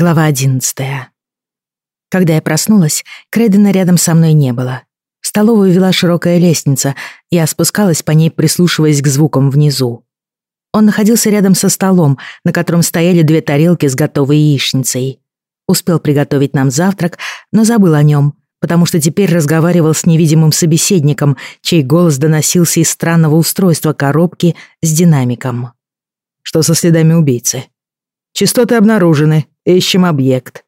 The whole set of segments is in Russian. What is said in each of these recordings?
Глава одиннадцатая. Когда я проснулась, Крэдена рядом со мной не было. В столовую вела широкая лестница, я спускалась по ней, прислушиваясь к звукам внизу. Он находился рядом со столом, на котором стояли две тарелки с готовой яичницей. Успел приготовить нам завтрак, но забыл о нем, потому что теперь разговаривал с невидимым собеседником, чей голос доносился из странного устройства коробки с динамиком. «Что со следами убийцы?» «Частоты обнаружены. Ищем объект».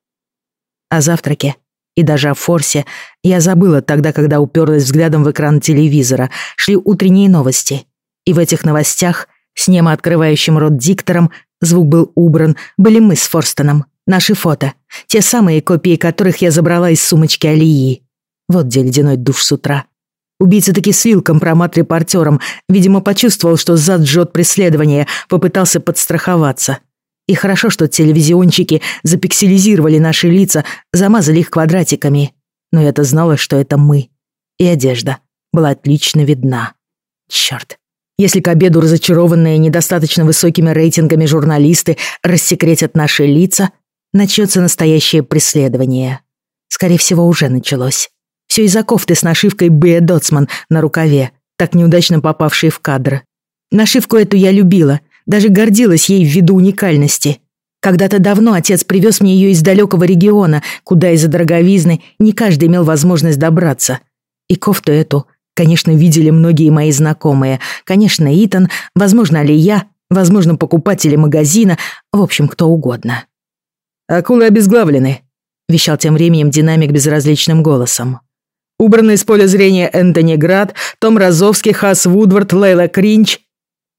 О завтраке и даже о Форсе я забыла тогда, когда уперлась взглядом в экран телевизора. Шли утренние новости. И в этих новостях, с немо открывающим рот диктором, звук был убран, были мы с Форстоном. Наши фото. Те самые копии которых я забрала из сумочки Алии. Вот где ледяной душ с утра. Убийца таки слил компромат репортерам. Видимо, почувствовал, что зад жжет преследование, попытался подстраховаться. И хорошо, что телевизионщики запикселизировали наши лица, замазали их квадратиками. Но я-то знала, что это мы. И одежда была отлично видна. Чёрт. Если к обеду разочарованные недостаточно высокими рейтингами журналисты рассекретят наши лица, начнется настоящее преследование. Скорее всего, уже началось. Все из-за кофты с нашивкой «Б. Доцман» на рукаве, так неудачно попавшей в кадр. Нашивку эту я любила, даже гордилась ей ввиду уникальности. Когда-то давно отец привез мне ее из далекого региона, куда из-за дороговизны не каждый имел возможность добраться. И кофту эту, конечно, видели многие мои знакомые. Конечно, Итан, возможно, Алия, возможно, покупатели магазина, в общем, кто угодно. «Акулы обезглавлены», — вещал тем временем динамик безразличным голосом. «Убраны из поля зрения Энтони Град, Том Розовский, Хас Вудвард, Лейла Кринч».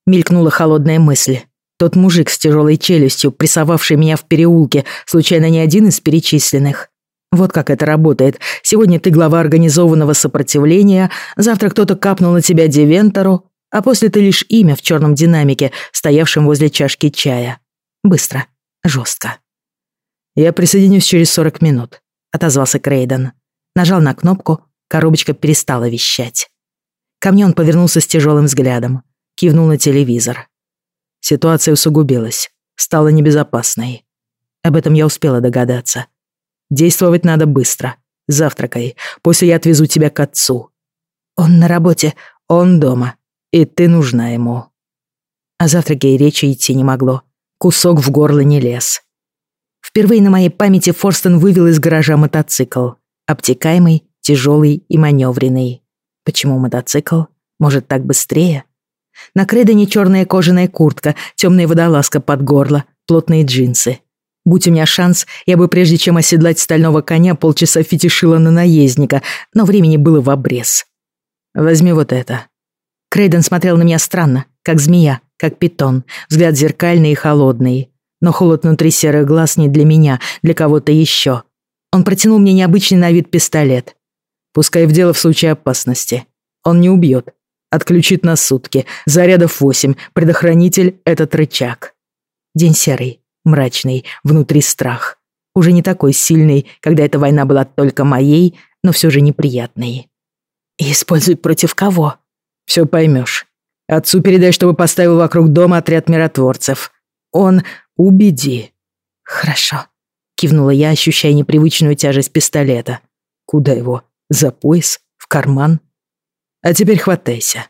Мелькнула холодная мысль. Тот мужик с тяжелой челюстью, прессовавший меня в переулке, случайно не один из перечисленных. Вот как это работает. Сегодня ты глава организованного сопротивления, завтра кто-то капнул на тебя Девентору, а после ты лишь имя в черном динамике, стоявшем возле чашки чая. Быстро, жестко. «Я присоединюсь через 40 минут», — отозвался Крейден. Нажал на кнопку, коробочка перестала вещать. Ко мне он повернулся с тяжелым взглядом, кивнул на телевизор. Ситуация усугубилась, стала небезопасной. Об этом я успела догадаться. Действовать надо быстро. Завтракай, после я отвезу тебя к отцу. Он на работе, он дома, и ты нужна ему. О завтраке и речи идти не могло. Кусок в горло не лез. Впервые на моей памяти Форстон вывел из гаража мотоцикл. Обтекаемый, тяжелый и маневренный. Почему мотоцикл? Может, так быстрее? На Кредоне черная кожаная куртка, темная водолазка под горло, плотные джинсы. Будь у меня шанс, я бы прежде чем оседлать стального коня полчаса фетишила на наездника, но времени было в обрез. Возьми вот это. Крейден смотрел на меня странно, как змея, как питон, взгляд зеркальный и холодный. Но холод внутри серых глаз не для меня, для кого-то еще. Он протянул мне необычный на вид пистолет. Пускай в дело в случае опасности. Он не убьет. Отключит на сутки. Зарядов восемь. Предохранитель — этот рычаг. День серый, мрачный, внутри страх. Уже не такой сильный, когда эта война была только моей, но все же неприятной. И используй против кого? Все поймешь. Отцу передай, чтобы поставил вокруг дома отряд миротворцев. Он «Убеди». «Хорошо», — кивнула я, ощущая непривычную тяжесть пистолета. «Куда его? За пояс? В карман?» «А теперь хватайся».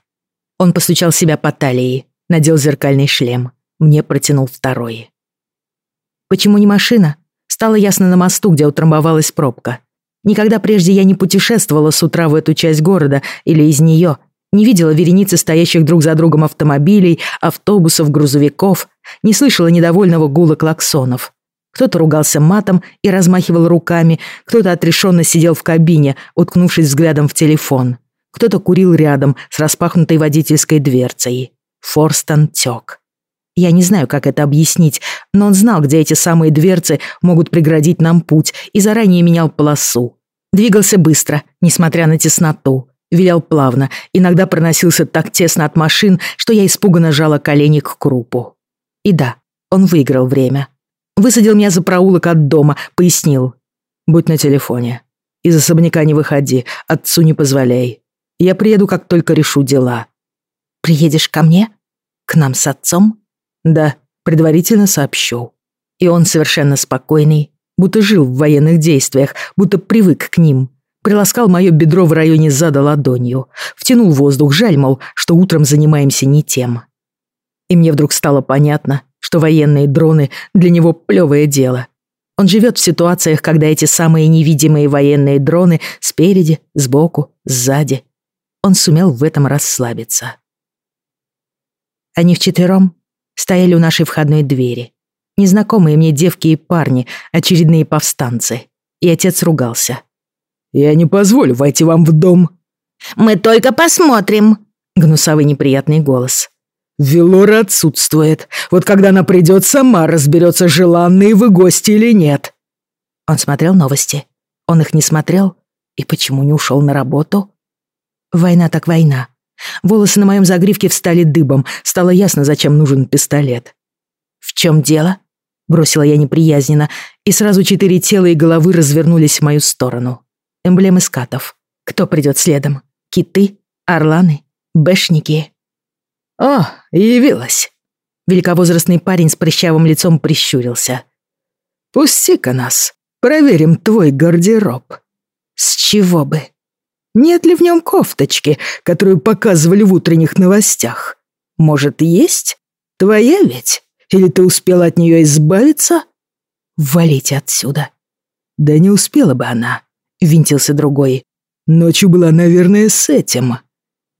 Он постучал себя по талии, надел зеркальный шлем. Мне протянул второй. Почему не машина? Стало ясно на мосту, где утрамбовалась пробка. Никогда прежде я не путешествовала с утра в эту часть города или из нее, не видела вереницы стоящих друг за другом автомобилей, автобусов, грузовиков, не слышала недовольного гула клаксонов. Кто-то ругался матом и размахивал руками, кто-то отрешенно сидел в кабине, уткнувшись взглядом в телефон. Кто-то курил рядом с распахнутой водительской дверцей. Форстон тек. Я не знаю, как это объяснить, но он знал, где эти самые дверцы могут преградить нам путь, и заранее менял полосу. Двигался быстро, несмотря на тесноту вилял плавно, иногда проносился так тесно от машин, что я испуганно жала колени к крупу. И да, он выиграл время. Высадил меня за проулок от дома, пояснил. «Будь на телефоне. Из особняка не выходи, отцу не позволяй. Я приеду, как только решу дела». «Приедешь ко мне? К нам с отцом?» «Да, предварительно сообщу». И он совершенно спокойный, будто жил в военных действиях, будто привык к ним. Приласкал мое бедро в районе зада ладонью. Втянул воздух, жаль, мол, что утром занимаемся не тем. И мне вдруг стало понятно, что военные дроны для него плевое дело. Он живет в ситуациях, когда эти самые невидимые военные дроны спереди, сбоку, сзади. Он сумел в этом расслабиться. Они вчетвером стояли у нашей входной двери. Незнакомые мне девки и парни, очередные повстанцы. И отец ругался. «Я не позволю войти вам в дом». «Мы только посмотрим», — гнусавый неприятный голос. «Велора отсутствует. Вот когда она придет, сама разберется, желанные вы гости или нет». Он смотрел новости. Он их не смотрел. И почему не ушел на работу? Война так война. Волосы на моем загривке встали дыбом. Стало ясно, зачем нужен пистолет. «В чем дело?» — бросила я неприязненно, и сразу четыре тела и головы развернулись в мою сторону. Эмблемы скатов. Кто придет следом? Киты? Орланы? Бэшники? «О, явилась!» Великовозрастный парень с прыщавым лицом прищурился. «Пусти-ка нас, проверим твой гардероб». «С чего бы?» Нет ли в нем кофточки, которую показывали в утренних новостях? Может, есть? Твоя ведь? Или ты успела от нее избавиться? Валите отсюда. Да не успела бы она, винтился другой. Ночью была, наверное, с этим.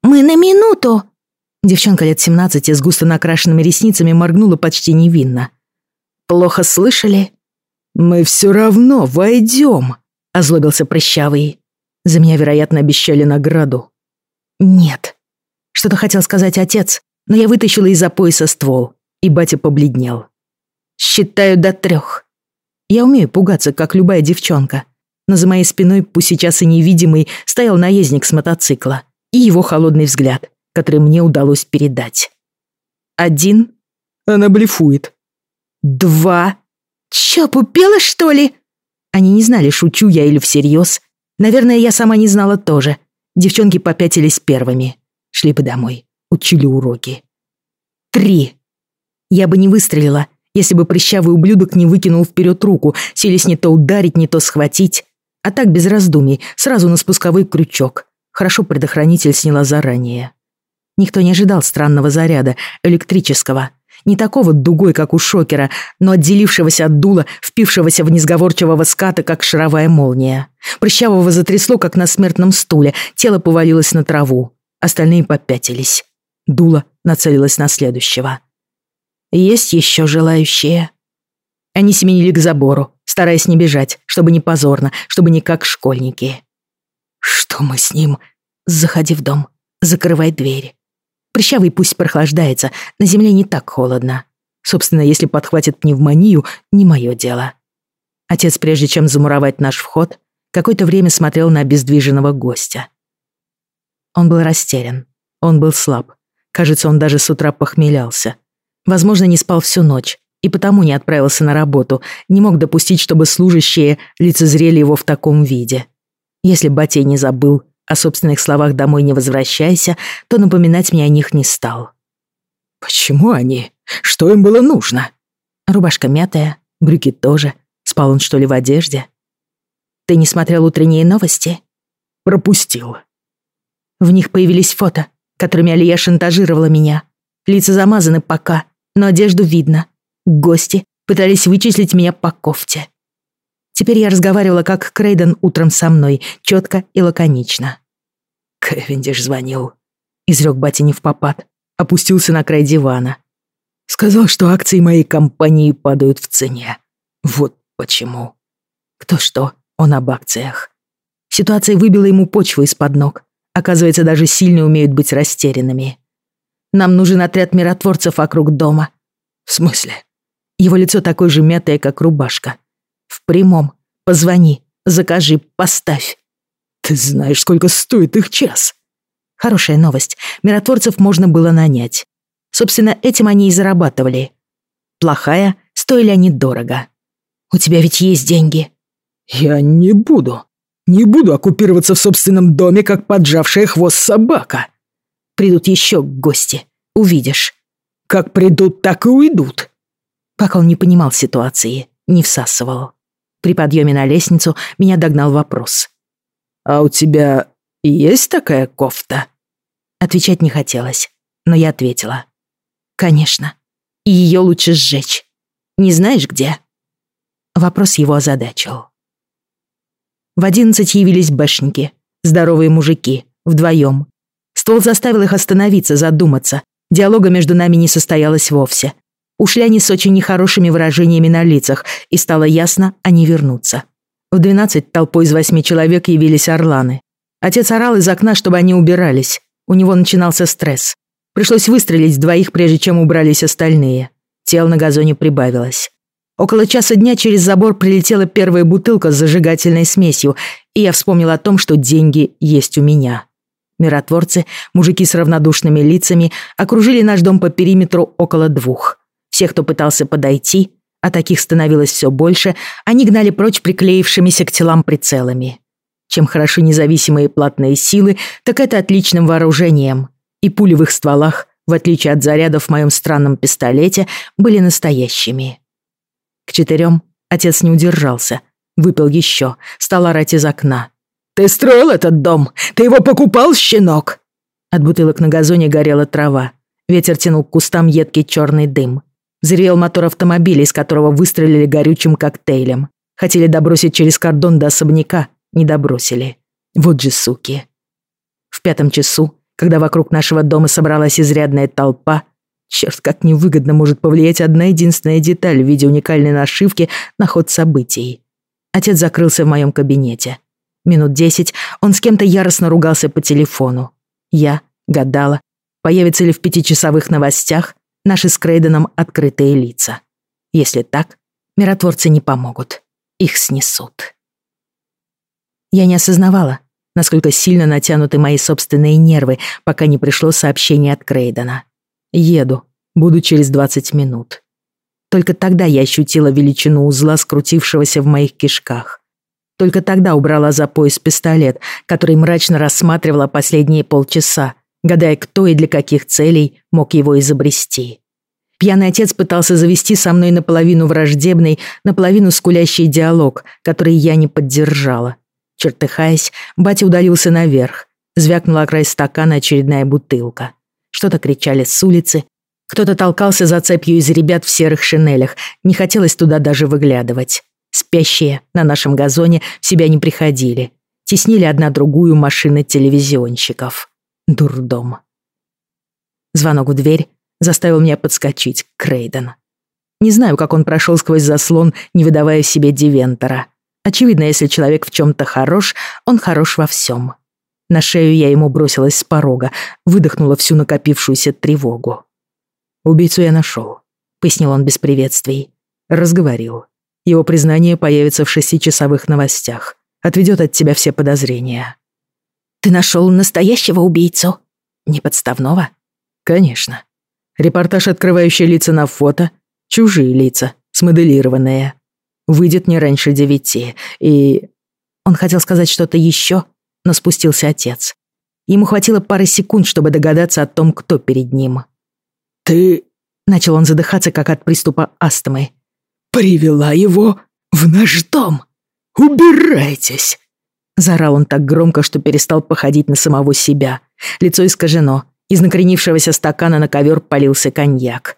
Мы на минуту. Девчонка лет 17 с густо накрашенными ресницами моргнула почти невинно. Плохо слышали? Мы все равно войдем, озлобился прыщавый. За меня, вероятно, обещали награду. Нет. Что-то хотел сказать отец, но я вытащила из-за пояса ствол, и батя побледнел. Считаю до трех. Я умею пугаться, как любая девчонка. Но за моей спиной, пусть сейчас и невидимый, стоял наездник с мотоцикла и его холодный взгляд, который мне удалось передать. Один. Она блефует. Два. Чё, пупела, что ли? Они не знали, шучу я или всерьез, Наверное, я сама не знала тоже. Девчонки попятились первыми. Шли бы домой. Учили уроки. Три. Я бы не выстрелила, если бы прыщавый ублюдок не выкинул вперед руку, силясь не то ударить, не то схватить. А так, без раздумий, сразу на спусковой крючок. Хорошо предохранитель сняла заранее. Никто не ожидал странного заряда, электрического. Не такого дугой, как у шокера, но отделившегося от дула, впившегося в несговорчивого ската, как шаровая молния. Прыщавого затрясло, как на смертном стуле, тело повалилось на траву. Остальные попятились. Дуло нацелилось на следующего. «Есть еще желающие?» Они семенили к забору, стараясь не бежать, чтобы не позорно, чтобы не как школьники. «Что мы с ним?» «Заходи в дом, закрывай дверь». Прыщавый пусть прохлаждается, на земле не так холодно. Собственно, если подхватит пневмонию, не мое дело. Отец, прежде чем замуровать наш вход, какое-то время смотрел на обездвиженного гостя. Он был растерян, он был слаб. Кажется, он даже с утра похмелялся. Возможно, не спал всю ночь и потому не отправился на работу, не мог допустить, чтобы служащие лицезрели его в таком виде. Если Батей не забыл, о собственных словах «домой не возвращайся», то напоминать мне о них не стал. «Почему они? Что им было нужно?» Рубашка мятая, брюки тоже. Спал он, что ли, в одежде? Ты не смотрел утренние новости? Пропустил. В них появились фото, которыми Алия шантажировала меня. Лица замазаны пока, но одежду видно. Гости пытались вычислить меня по кофте. Теперь я разговаривала как Крейден утром со мной, четко и лаконично. Кевиндиш звонил. Изрек батя в попад. Опустился на край дивана. Сказал, что акции моей компании падают в цене. Вот почему. Кто что, он об акциях. Ситуация выбила ему почву из-под ног. Оказывается, даже сильные умеют быть растерянными. Нам нужен отряд миротворцев вокруг дома. В смысле? Его лицо такое же мятое, как рубашка. В прямом. Позвони, закажи, поставь. Ты знаешь, сколько стоит их час? Хорошая новость. Миротворцев можно было нанять. Собственно, этим они и зарабатывали. Плохая, стоили они дорого. У тебя ведь есть деньги. Я не буду. Не буду оккупироваться в собственном доме, как поджавшая хвост собака. Придут еще гости. Увидишь. Как придут, так и уйдут. Пока он не понимал ситуации, не всасывал. При подъеме на лестницу меня догнал вопрос. «А у тебя есть такая кофта?» Отвечать не хотелось, но я ответила. «Конечно. И ее лучше сжечь. Не знаешь, где?» Вопрос его озадачил. В одиннадцать явились бэшники, здоровые мужики, вдвоем. Ствол заставил их остановиться, задуматься. Диалога между нами не состоялось вовсе. Ушли они с очень нехорошими выражениями на лицах, и стало ясно, они вернутся. В двенадцать толпой из восьми человек явились орланы. Отец орал из окна, чтобы они убирались. У него начинался стресс. Пришлось выстрелить двоих, прежде чем убрались остальные. Тел на газоне прибавилось. Около часа дня через забор прилетела первая бутылка с зажигательной смесью, и я вспомнил о том, что деньги есть у меня. Миротворцы, мужики с равнодушными лицами, окружили наш дом по периметру около двух. Всех, кто пытался подойти, а таких становилось все больше, они гнали прочь приклеившимися к телам прицелами. Чем хороши независимые платные силы, так это отличным вооружением. И пули в их стволах, в отличие от зарядов в моем странном пистолете, были настоящими. К четырем отец не удержался. Выпил еще, стал орать из окна. «Ты строил этот дом? Ты его покупал, щенок?» От бутылок на газоне горела трава. Ветер тянул к кустам едкий черный дым. Взревел мотор автомобиля, из которого выстрелили горючим коктейлем. Хотели добросить через кордон до особняка, не добросили. Вот же суки. В пятом часу, когда вокруг нашего дома собралась изрядная толпа, черт, как невыгодно может повлиять одна единственная деталь в виде уникальной нашивки на ход событий. Отец закрылся в моем кабинете. Минут десять он с кем-то яростно ругался по телефону. Я гадала, появится ли в пятичасовых новостях наши с Крейденом открытые лица. Если так, миротворцы не помогут. Их снесут. Я не осознавала, насколько сильно натянуты мои собственные нервы, пока не пришло сообщение от Крейдена. Еду, буду через 20 минут. Только тогда я ощутила величину узла, скрутившегося в моих кишках. Только тогда убрала за пояс пистолет, который мрачно рассматривала последние полчаса, гадая, кто и для каких целей мог его изобрести. Пьяный отец пытался завести со мной наполовину враждебный, наполовину скулящий диалог, который я не поддержала. Чертыхаясь, батя удалился наверх. Звякнула край стакана очередная бутылка. Что-то кричали с улицы. Кто-то толкался за цепью из ребят в серых шинелях. Не хотелось туда даже выглядывать. Спящие на нашем газоне в себя не приходили. Теснили одна другую машины телевизионщиков. Дурдом. Звонок в дверь заставил меня подскочить Крейден. Не знаю, как он прошел сквозь заслон, не выдавая себе Дивентора. Очевидно, если человек в чем-то хорош, он хорош во всем. На шею я ему бросилась с порога, выдохнула всю накопившуюся тревогу. «Убийцу я нашел», — пояснил он без приветствий. Разговорил. Его признание появится в шестичасовых новостях. Отведет от тебя все подозрения. «Ты нашел настоящего убийцу?» «Не подставного?» «Конечно. Репортаж, открывающий лица на фото, чужие лица, смоделированные. Выйдет не раньше девяти, и...» Он хотел сказать что-то еще, но спустился отец. Ему хватило пары секунд, чтобы догадаться о том, кто перед ним. «Ты...» — начал он задыхаться, как от приступа астмы. «Привела его в наш дом! Убирайтесь!» Заорал он так громко, что перестал походить на самого себя. Лицо искажено. Из накренившегося стакана на ковер полился коньяк.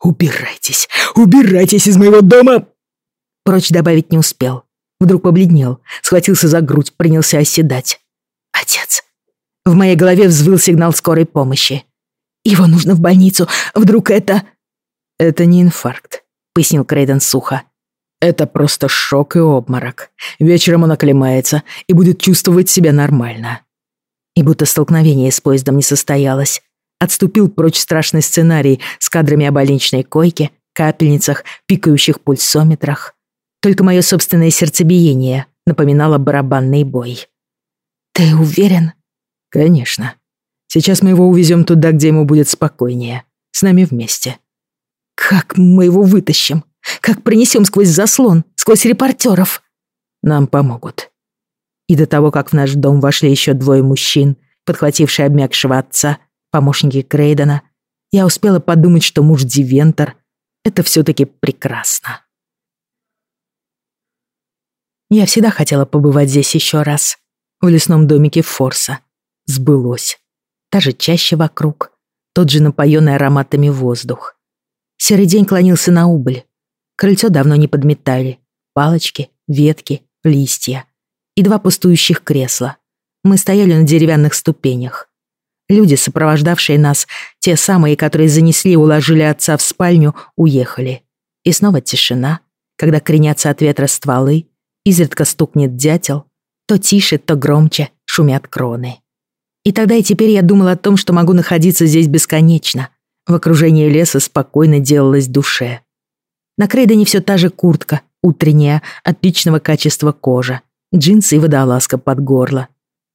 «Убирайтесь! Убирайтесь из моего дома!» Прочь добавить не успел. Вдруг побледнел, схватился за грудь, принялся оседать. «Отец!» В моей голове взвыл сигнал скорой помощи. «Его нужно в больницу. Вдруг это...» «Это не инфаркт», — пояснил Крейден сухо. Это просто шок и обморок. Вечером он оклемается и будет чувствовать себя нормально. И будто столкновение с поездом не состоялось. Отступил прочь страшный сценарий с кадрами о больничной койке, капельницах, пикающих пульсометрах. Только мое собственное сердцебиение напоминало барабанный бой. «Ты уверен?» «Конечно. Сейчас мы его увезем туда, где ему будет спокойнее. С нами вместе». «Как мы его вытащим?» Как пронесем сквозь заслон, сквозь репортеров? Нам помогут. И до того, как в наш дом вошли еще двое мужчин, подхватившие обмякшего отца, помощники Крейдена, я успела подумать, что муж Дивентор — это все-таки прекрасно. Я всегда хотела побывать здесь еще раз. В лесном домике Форса. Сбылось. Та же чаще вокруг. Тот же напоенный ароматами воздух. Серый день клонился на убыль. Крыльцо давно не подметали. Палочки, ветки, листья. И два пустующих кресла. Мы стояли на деревянных ступенях. Люди, сопровождавшие нас, те самые, которые занесли и уложили отца в спальню, уехали. И снова тишина, когда кренятся от ветра стволы, изредка стукнет дятел, то тише, то громче шумят кроны. И тогда и теперь я думал о том, что могу находиться здесь бесконечно. В окружении леса спокойно делалось душе. На Крейдене все та же куртка, утренняя, отличного качества кожа, джинсы и водолазка под горло.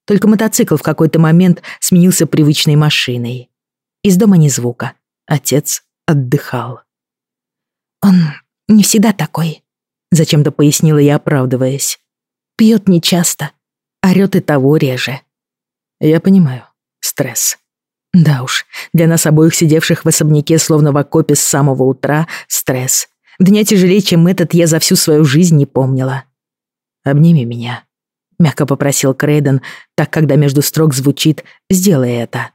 Только мотоцикл в какой-то момент сменился привычной машиной. Из дома ни звука. Отец отдыхал. «Он не всегда такой», — зачем-то пояснила я, оправдываясь. «Пьет нечасто, орёт и того реже». Я понимаю. Стресс. Да уж, для нас обоих сидевших в особняке, словно в окопе с самого утра, стресс. Дня тяжелее, чем этот, я за всю свою жизнь не помнила. «Обними меня», — мягко попросил Крейден, так, когда между строк звучит «сделай это».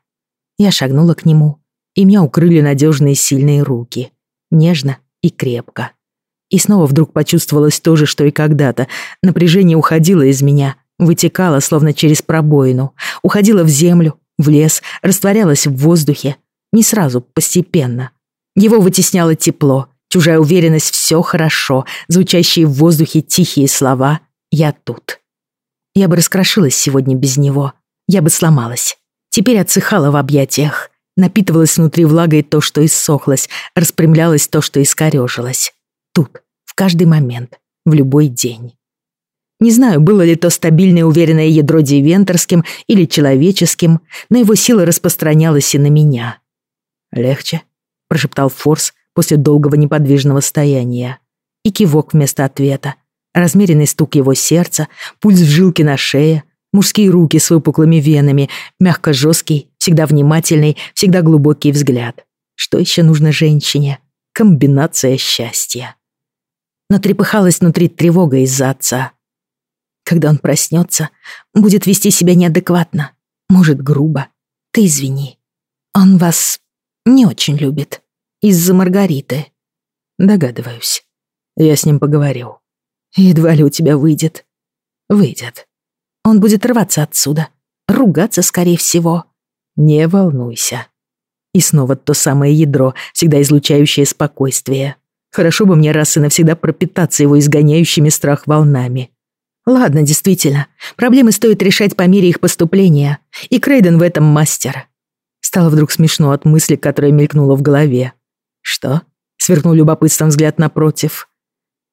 Я шагнула к нему, и меня укрыли надежные сильные руки. Нежно и крепко. И снова вдруг почувствовалось то же, что и когда-то. Напряжение уходило из меня, вытекало, словно через пробоину, уходило в землю, в лес, растворялось в воздухе. Не сразу, постепенно. Его вытесняло тепло, чужая уверенность «все хорошо», звучащие в воздухе тихие слова «я тут». Я бы раскрошилась сегодня без него, я бы сломалась. Теперь отсыхала в объятиях, напитывалась внутри влагой то, что иссохлось, распрямлялось то, что искорежилось. Тут, в каждый момент, в любой день. Не знаю, было ли то стабильное уверенное ядро дивентерским или человеческим, но его сила распространялась и на меня. «Легче», — прошептал Форс после долгого неподвижного стояния. И кивок вместо ответа. Размеренный стук его сердца, пульс в жилке на шее, мужские руки с выпуклыми венами, мягко жесткий, всегда внимательный, всегда глубокий взгляд. Что еще нужно женщине? Комбинация счастья. Но трепыхалась внутри тревога из-за отца. Когда он проснется, будет вести себя неадекватно, может, грубо. Ты извини. Он вас не очень любит. Из-за Маргариты. Догадываюсь. Я с ним поговорил. Едва ли у тебя выйдет. Выйдет. Он будет рваться отсюда. Ругаться, скорее всего. Не волнуйся. И снова то самое ядро, всегда излучающее спокойствие. Хорошо бы мне раз и навсегда пропитаться его изгоняющими страх волнами. Ладно, действительно, проблемы стоит решать по мере их поступления, и Крейден в этом мастер. Стало вдруг смешно от мысли, которая мелькнула в голове. «Что?» — сверкнул любопытством взгляд напротив.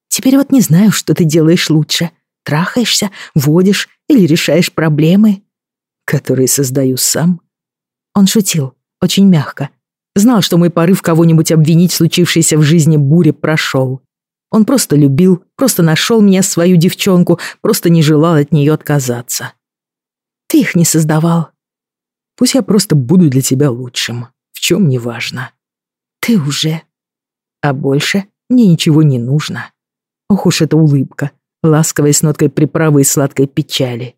«Теперь вот не знаю, что ты делаешь лучше. Трахаешься, водишь или решаешь проблемы?» «Которые создаю сам». Он шутил, очень мягко. Знал, что мой порыв кого-нибудь обвинить случившейся в жизни буре прошел. Он просто любил, просто нашел меня, свою девчонку, просто не желал от нее отказаться. Ты их не создавал. Пусть я просто буду для тебя лучшим, в чем не важно. Ты уже. А больше мне ничего не нужно. Ох уж эта улыбка, ласковая с ноткой приправы и сладкой печали.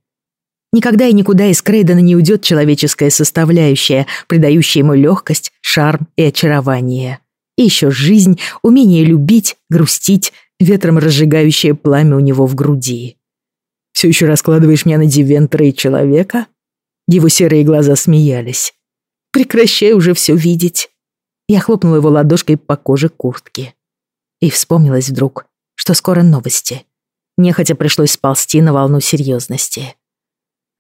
Никогда и никуда из Крейдена не уйдет человеческая составляющая, придающая ему легкость, шарм и очарование. И еще жизнь, умение любить, грустить, ветром разжигающее пламя у него в груди. «Все еще раскладываешь меня на дивентера и человека?» Его серые глаза смеялись. «Прекращай уже все видеть». Я хлопнула его ладошкой по коже куртки. И вспомнилось вдруг, что скоро новости. Нехотя пришлось сползти на волну серьезности.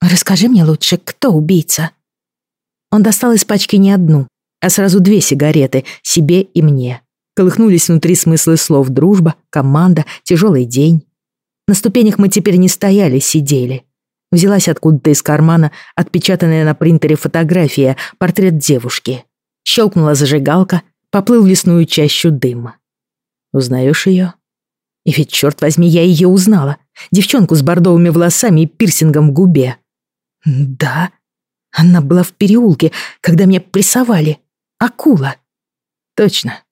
«Расскажи мне лучше, кто убийца?» Он достал из пачки не одну, а сразу две сигареты, себе и мне. Колыхнулись внутри смыслы слов «дружба», «команда», «тяжелый день». На ступенях мы теперь не стояли, сидели. Взялась откуда-то из кармана отпечатанная на принтере фотография, портрет девушки. Щелкнула зажигалка, поплыл в лесную чащу дыма. Узнаешь ее? И ведь, черт возьми, я ее узнала. Девчонку с бордовыми волосами и пирсингом в губе. Да, она была в переулке, когда меня прессовали. Акула. Точно.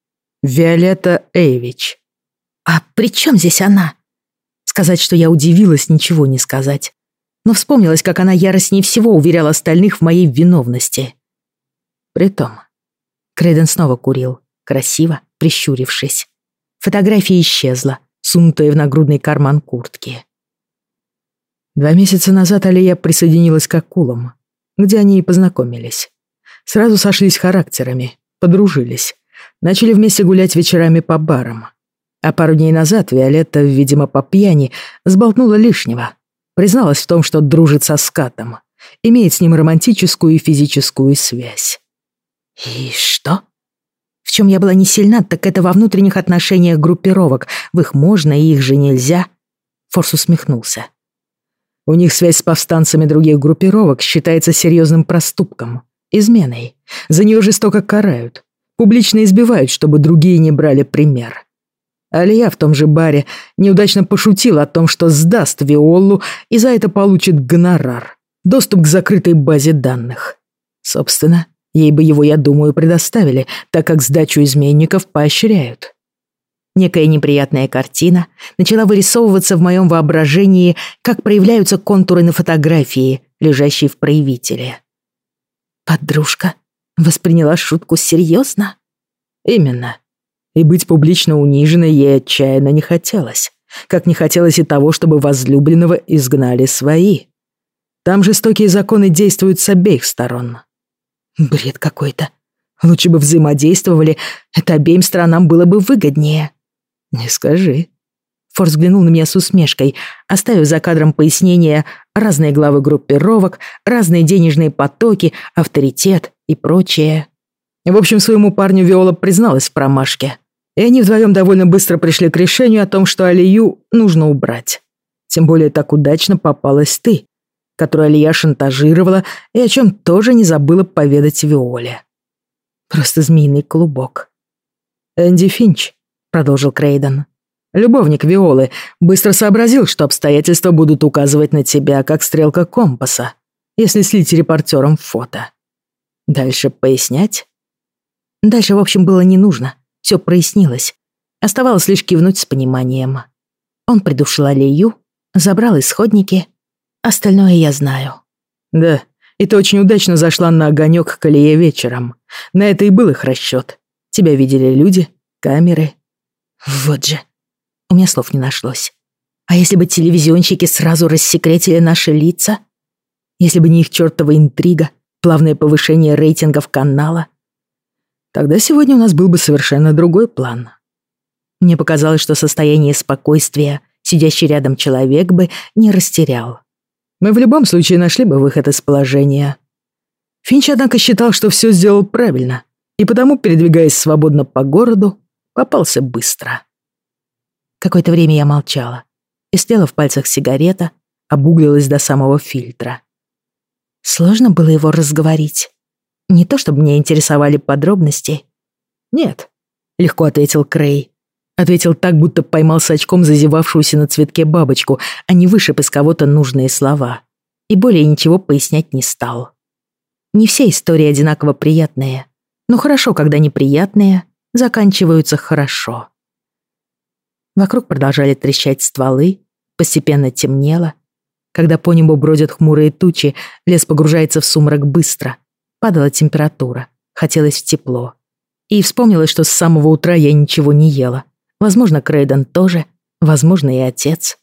Виолетта Эйвич. А при чем здесь она? Сказать, что я удивилась, ничего не сказать. Но вспомнилось, как она яростнее всего уверяла остальных в моей виновности. Притом, Крейден снова курил, красиво, прищурившись. Фотография исчезла, сунутая в нагрудный карман куртки. Два месяца назад Алия присоединилась к акулам, где они и познакомились. Сразу сошлись характерами, подружились. Начали вместе гулять вечерами по барам. А пару дней назад Виолетта, видимо, по пьяни, сболтнула лишнего. Призналась в том, что дружит со скатом. Имеет с ним романтическую и физическую связь. И что? В чем я была не сильна, так это во внутренних отношениях группировок. В их можно и их же нельзя. Форс усмехнулся. У них связь с повстанцами других группировок считается серьезным проступком, изменой. За нее жестоко карают, публично избивают, чтобы другие не брали пример. Алия в том же баре неудачно пошутил о том, что сдаст Виолу и за это получит гонорар, доступ к закрытой базе данных. Собственно, ей бы его, я думаю, предоставили, так как сдачу изменников поощряют. Некая неприятная картина начала вырисовываться в моем воображении, как проявляются контуры на фотографии, лежащей в проявителе. Подружка восприняла шутку серьезно? Именно. И быть публично униженной ей отчаянно не хотелось. Как не хотелось и того, чтобы возлюбленного изгнали свои. Там жестокие законы действуют с обеих сторон. Бред какой-то. Лучше бы взаимодействовали, это обеим сторонам было бы выгоднее. «Не скажи». Форс взглянул на меня с усмешкой, оставив за кадром пояснения разные главы группировок, разные денежные потоки, авторитет и прочее. В общем, своему парню Виола призналась в промашке. И они вдвоем довольно быстро пришли к решению о том, что Алию нужно убрать. Тем более так удачно попалась ты, которую Алия шантажировала и о чем тоже не забыла поведать Виоле. Просто змеиный клубок. Энди Финч продолжил Крейден. Любовник Виолы быстро сообразил, что обстоятельства будут указывать на тебя, как стрелка компаса, если слить репортерам фото. Дальше пояснять? Дальше, в общем, было не нужно. Все прояснилось. Оставалось лишь кивнуть с пониманием. Он придушил Алию, забрал исходники. Остальное я знаю. Да, и ты очень удачно зашла на огонек колее вечером. На это и был их расчет. Тебя видели люди, камеры, вот же. У меня слов не нашлось. А если бы телевизионщики сразу рассекретили наши лица? Если бы не их чертова интрига, плавное повышение рейтингов канала? Тогда сегодня у нас был бы совершенно другой план. Мне показалось, что состояние спокойствия сидящий рядом человек бы не растерял. Мы в любом случае нашли бы выход из положения. Финч, однако, считал, что все сделал правильно, и потому, передвигаясь свободно по городу, Попался быстро. Какое-то время я молчала. и Истела в пальцах сигарета, обуглилась до самого фильтра. Сложно было его разговорить. Не то, чтобы меня интересовали подробности. «Нет», — легко ответил Крей. Ответил так, будто поймал с очком зазевавшуюся на цветке бабочку, а не вышиб из кого-то нужные слова. И более ничего пояснять не стал. Не все истории одинаково приятные. Но хорошо, когда неприятные заканчиваются хорошо. Вокруг продолжали трещать стволы, постепенно темнело. Когда по небу бродят хмурые тучи, лес погружается в сумрак быстро. Падала температура, хотелось в тепло. И вспомнилось, что с самого утра я ничего не ела. Возможно, Крейден тоже, возможно, и отец.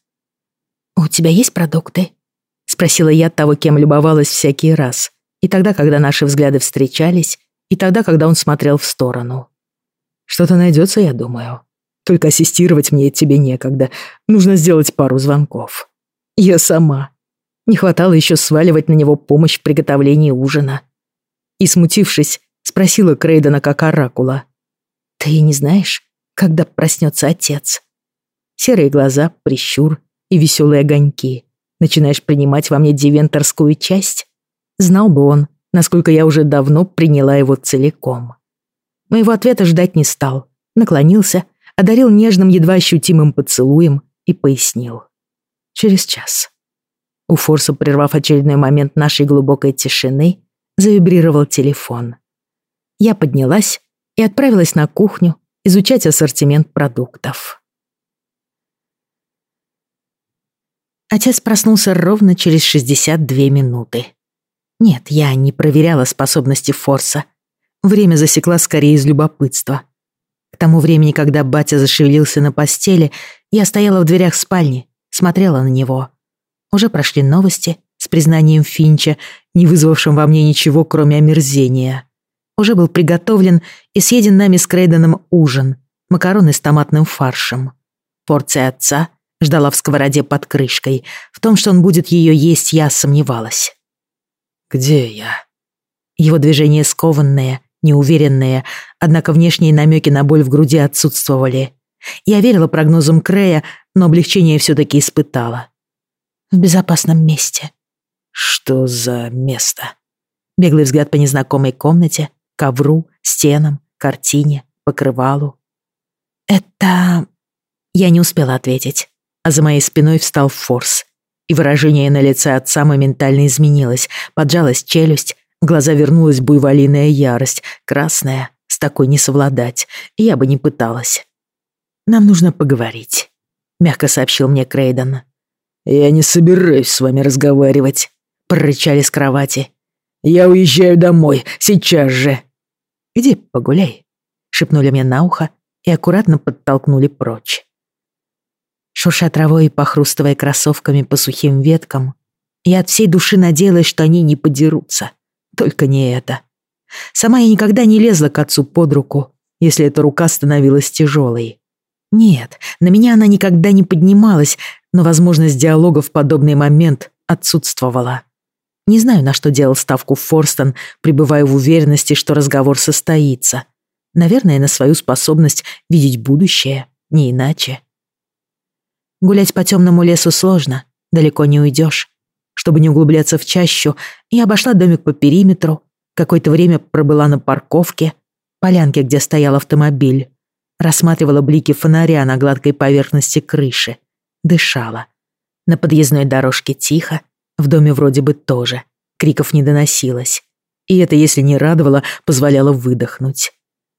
«У тебя есть продукты?» — спросила я того, кем любовалась всякий раз. И тогда, когда наши взгляды встречались, и тогда, когда он смотрел в сторону. Что-то найдется, я думаю. Только ассистировать мне тебе некогда. Нужно сделать пару звонков. Я сама. Не хватало еще сваливать на него помощь в приготовлении ужина. И, смутившись, спросила Крейдена как оракула. «Ты не знаешь, когда проснется отец?» Серые глаза, прищур и веселые огоньки. Начинаешь принимать во мне дивенторскую часть? Знал бы он, насколько я уже давно приняла его целиком. Моего ответа ждать не стал. Наклонился, одарил нежным, едва ощутимым поцелуем и пояснил. Через час. У Форса, прервав очередной момент нашей глубокой тишины, завибрировал телефон. Я поднялась и отправилась на кухню изучать ассортимент продуктов. Отец проснулся ровно через 62 минуты. Нет, я не проверяла способности Форса. Время засекла скорее из любопытства. К тому времени, когда батя зашевелился на постели, я стояла в дверях спальни, смотрела на него. Уже прошли новости с признанием Финча, не вызвавшим во мне ничего, кроме омерзения. Уже был приготовлен и съеден нами с Крейденом ужин, макароны с томатным фаршем. Порция отца ждала в сковороде под крышкой. В том, что он будет ее есть, я сомневалась. «Где я?» Его движения скованные, неуверенные, однако внешние намеки на боль в груди отсутствовали. Я верила прогнозам Крея, но облегчение все-таки испытала. В безопасном месте. Что за место? Беглый взгляд по незнакомой комнате, ковру, стенам, картине, покрывалу. Это... Я не успела ответить а за моей спиной встал Форс. И выражение на лице отца моментально изменилось, поджалась челюсть, глаза вернулась буйволиная ярость, красная, с такой не совладать, я бы не пыталась. «Нам нужно поговорить», — мягко сообщил мне Крейден. «Я не собираюсь с вами разговаривать», — прорычали с кровати. «Я уезжаю домой, сейчас же». «Иди погуляй», — шепнули мне на ухо и аккуратно подтолкнули прочь. Шурша травой и похрустывая кроссовками по сухим веткам, я от всей души надеялась, что они не подерутся. Только не это. Сама я никогда не лезла к отцу под руку, если эта рука становилась тяжелой. Нет, на меня она никогда не поднималась, но возможность диалога в подобный момент отсутствовала. Не знаю, на что делал ставку Форстон, пребывая в уверенности, что разговор состоится. Наверное, на свою способность видеть будущее, не иначе. Гулять по темному лесу сложно, далеко не уйдешь. Чтобы не углубляться в чащу, я обошла домик по периметру, какое-то время пробыла на парковке, полянке, где стоял автомобиль. Рассматривала блики фонаря на гладкой поверхности крыши. Дышала. На подъездной дорожке тихо, в доме вроде бы тоже. Криков не доносилось. И это, если не радовало, позволяло выдохнуть.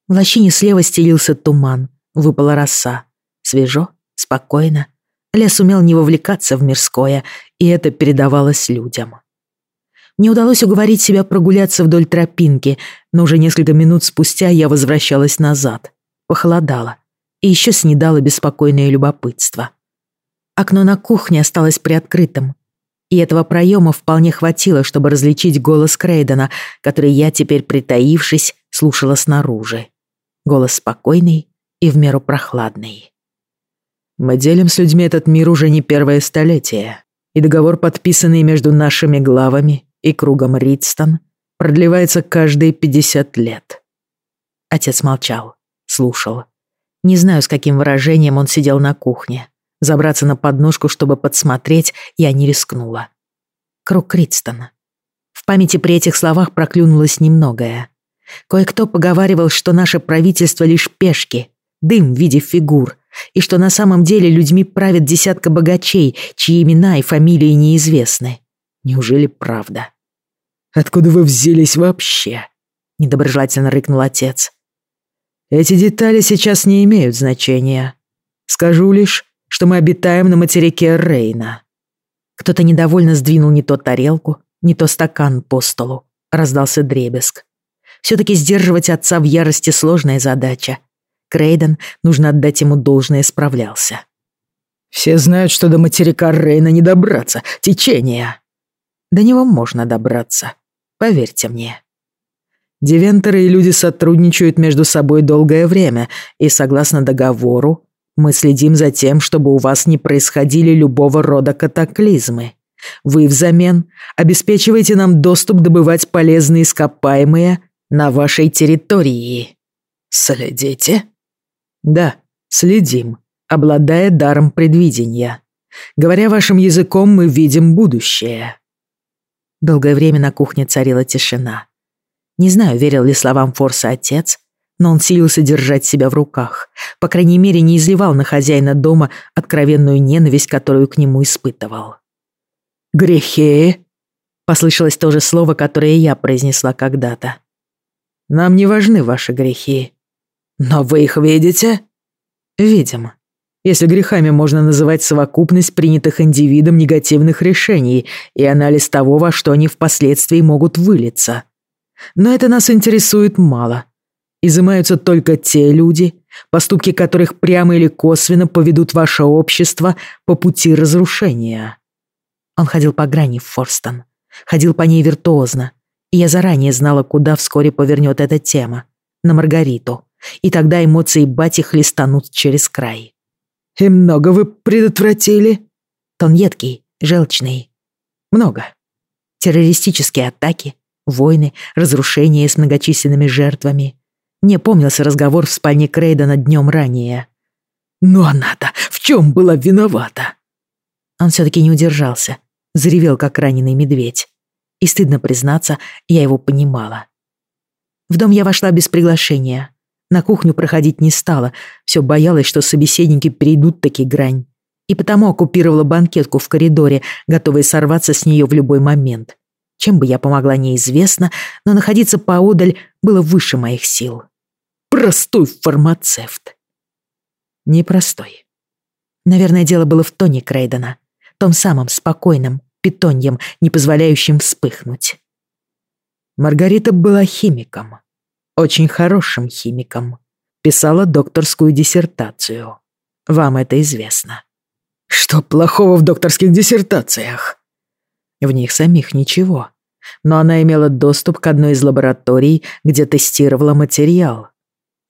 В лощине слева стелился туман, выпала роса. Свежо, спокойно, Лес умел не вовлекаться в мирское, и это передавалось людям. Мне удалось уговорить себя прогуляться вдоль тропинки, но уже несколько минут спустя я возвращалась назад. Похолодало. И еще снедало беспокойное любопытство. Окно на кухне осталось приоткрытым. И этого проема вполне хватило, чтобы различить голос Крейдена, который я теперь, притаившись, слушала снаружи. Голос спокойный и в меру прохладный. Мы делим с людьми этот мир уже не первое столетие, и договор, подписанный между нашими главами и кругом Ридстон, продлевается каждые 50 лет. Отец молчал, слушал. Не знаю, с каким выражением он сидел на кухне. Забраться на подножку, чтобы подсмотреть, я не рискнула. Круг Ридстона. В памяти при этих словах проклюнулось немногое. Кое-кто поговаривал, что наше правительство лишь пешки, дым в виде фигур, и что на самом деле людьми правят десятка богачей, чьи имена и фамилии неизвестны. Неужели правда? «Откуда вы взялись вообще?» — недоброжелательно рыкнул отец. «Эти детали сейчас не имеют значения. Скажу лишь, что мы обитаем на материке Рейна». Кто-то недовольно сдвинул не то тарелку, не то стакан по столу. Раздался дребезг. Все-таки сдерживать отца в ярости сложная задача. Крейден, нужно отдать ему должное, справлялся. «Все знают, что до материка Рейна не добраться. Течение!» «До него можно добраться. Поверьте мне». Девентеры и люди сотрудничают между собой долгое время, и, согласно договору, мы следим за тем, чтобы у вас не происходили любого рода катаклизмы. Вы взамен обеспечиваете нам доступ добывать полезные ископаемые на вашей территории. Следите?» Да, следим, обладая даром предвидения. Говоря вашим языком, мы видим будущее. Долгое время на кухне царила тишина. Не знаю, верил ли словам Форса отец, но он силился держать себя в руках. По крайней мере, не изливал на хозяина дома откровенную ненависть, которую к нему испытывал. «Грехи?» — послышалось то же слово, которое я произнесла когда-то. «Нам не важны ваши грехи. Но вы их видите? Видим. если грехами можно называть совокупность принятых индивидом негативных решений и анализ того, во что они впоследствии могут вылиться. Но это нас интересует мало. Изымаются только те люди, поступки которых прямо или косвенно поведут ваше общество по пути разрушения. Он ходил по грани в Форстон, ходил по ней виртуозно, и я заранее знала, куда вскоре повернет эта тема, на Маргариту, и тогда эмоции бати хлестанут через край. «И много вы предотвратили?» Тон едкий, желчный. Много. Террористические атаки, войны, разрушения с многочисленными жертвами. Мне помнился разговор в спальне Крейдена днем ранее. «Но она-то в чем была виновата?» Он все-таки не удержался, заревел, как раненый медведь. И стыдно признаться, я его понимала. В дом я вошла без приглашения. На кухню проходить не стала, все боялась, что собеседники перейдут таки грань. И потому оккупировала банкетку в коридоре, готовая сорваться с нее в любой момент. Чем бы я помогла, неизвестно, но находиться поодаль было выше моих сил. Простой фармацевт. Непростой. Наверное, дело было в тоне Крейдена, том самом спокойном, питоньем, не позволяющим вспыхнуть. Маргарита была химиком очень хорошим химиком. Писала докторскую диссертацию. Вам это известно. Что плохого в докторских диссертациях? В них самих ничего. Но она имела доступ к одной из лабораторий, где тестировала материал.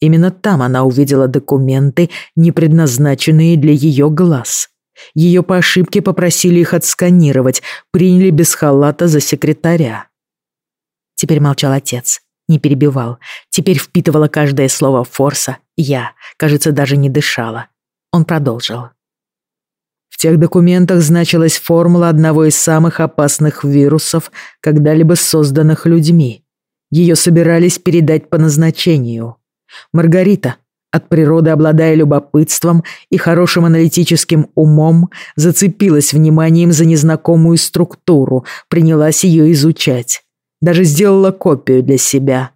Именно там она увидела документы, не предназначенные для ее глаз. Ее по ошибке попросили их отсканировать, приняли без халата за секретаря. Теперь молчал отец, не перебивал. Теперь впитывала каждое слово Форса. Я, кажется, даже не дышала. Он продолжил. В тех документах значилась формула одного из самых опасных вирусов, когда-либо созданных людьми. Ее собирались передать по назначению. Маргарита, от природы обладая любопытством и хорошим аналитическим умом, зацепилась вниманием за незнакомую структуру, принялась ее изучать даже сделала копию для себя.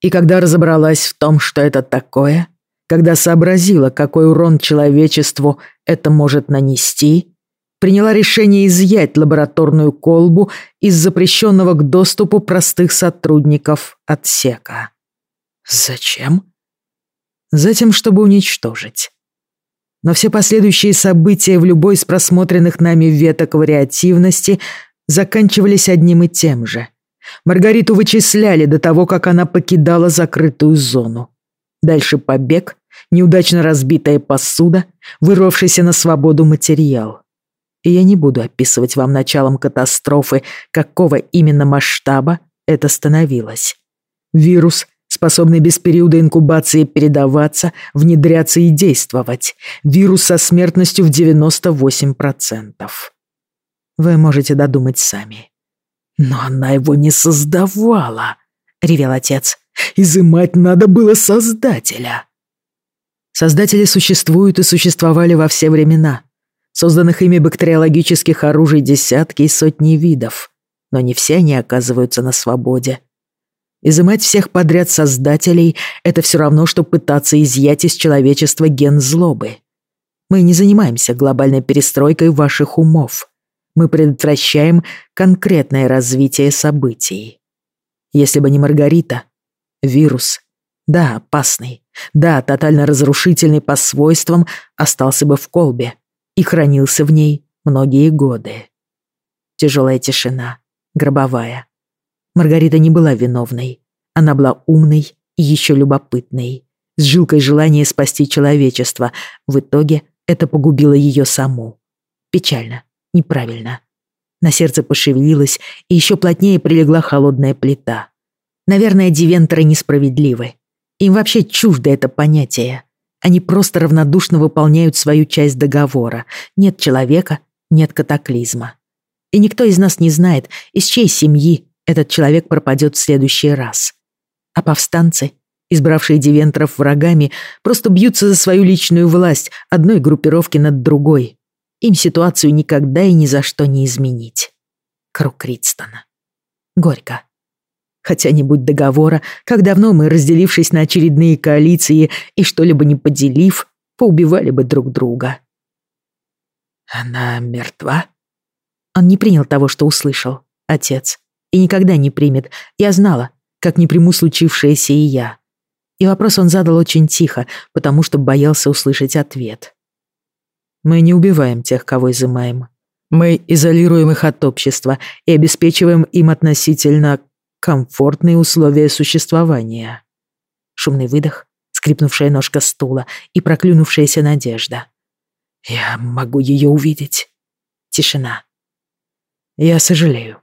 И когда разобралась в том, что это такое, когда сообразила, какой урон человечеству это может нанести, приняла решение изъять лабораторную колбу из запрещенного к доступу простых сотрудников отсека. Зачем? Затем, чтобы уничтожить. Но все последующие события в любой из просмотренных нами веток вариативности заканчивались одним и тем же — Маргариту вычисляли до того, как она покидала закрытую зону. Дальше побег, неудачно разбитая посуда, вырвавшийся на свободу материал. И я не буду описывать вам началом катастрофы, какого именно масштаба это становилось. Вирус, способный без периода инкубации передаваться, внедряться и действовать. Вирус со смертностью в 98%. Вы можете додумать сами. «Но она его не создавала», — ревел отец. «Изымать надо было Создателя». Создатели существуют и существовали во все времена. Созданных ими бактериологических оружий десятки и сотни видов, но не все они оказываются на свободе. Изымать всех подряд создателей — это все равно, что пытаться изъять из человечества ген злобы. Мы не занимаемся глобальной перестройкой ваших умов мы предотвращаем конкретное развитие событий. Если бы не Маргарита, вирус, да, опасный, да, тотально разрушительный по свойствам, остался бы в колбе и хранился в ней многие годы. Тяжелая тишина, гробовая. Маргарита не была виновной. Она была умной и еще любопытной, с жилкой желания спасти человечество. В итоге это погубило ее саму. Печально, неправильно. На сердце пошевелилось, и еще плотнее прилегла холодная плита. Наверное, дивенторы несправедливы. Им вообще чуждо это понятие. Они просто равнодушно выполняют свою часть договора. Нет человека, нет катаклизма. И никто из нас не знает, из чьей семьи этот человек пропадет в следующий раз. А повстанцы, избравшие дивенторов врагами, просто бьются за свою личную власть одной группировки над другой, им ситуацию никогда и ни за что не изменить. Круг Ридстона. Горько. Хотя не будь договора, как давно мы, разделившись на очередные коалиции и что-либо не поделив, поубивали бы друг друга. Она мертва? Он не принял того, что услышал, отец. И никогда не примет. Я знала, как не приму случившееся и я. И вопрос он задал очень тихо, потому что боялся услышать ответ. Мы не убиваем тех, кого изымаем. Мы изолируем их от общества и обеспечиваем им относительно комфортные условия существования. Шумный выдох, скрипнувшая ножка стула и проклюнувшаяся надежда. Я могу ее увидеть. Тишина. Я сожалею.